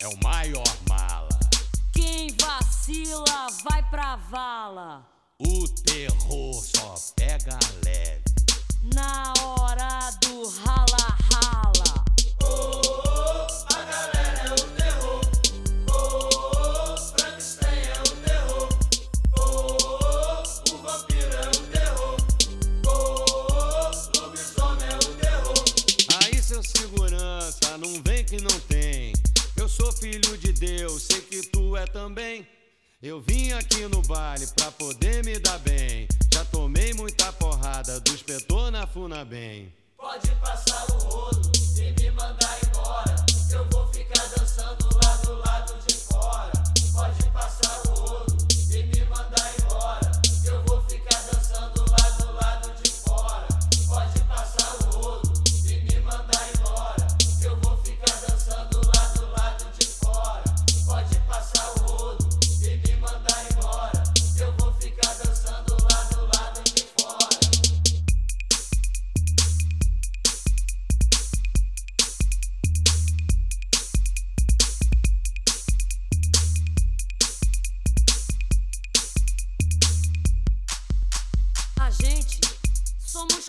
é o maior mala. Quem vacila vai pra vala. O terror só pega leve. Na hora Deus, sei que tu é também. Eu vim aqui no baile pra poder me dar bem. Já tomei muita porrada do inspetor na Funabem. Pode passar o rodo e me mandar embora.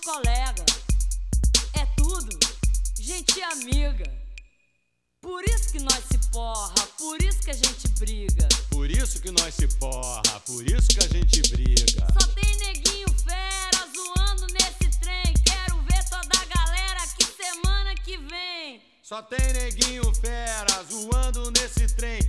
Colega. É tudo, gente amiga. Por isso que nós se porra, por isso que a gente briga. Por isso que nós se porra, por isso que a gente briga. Só tem neguinho fera zoando nesse trem. Quero ver toda a galera que semana que vem. Só tem neguinho fera zoando nesse trem.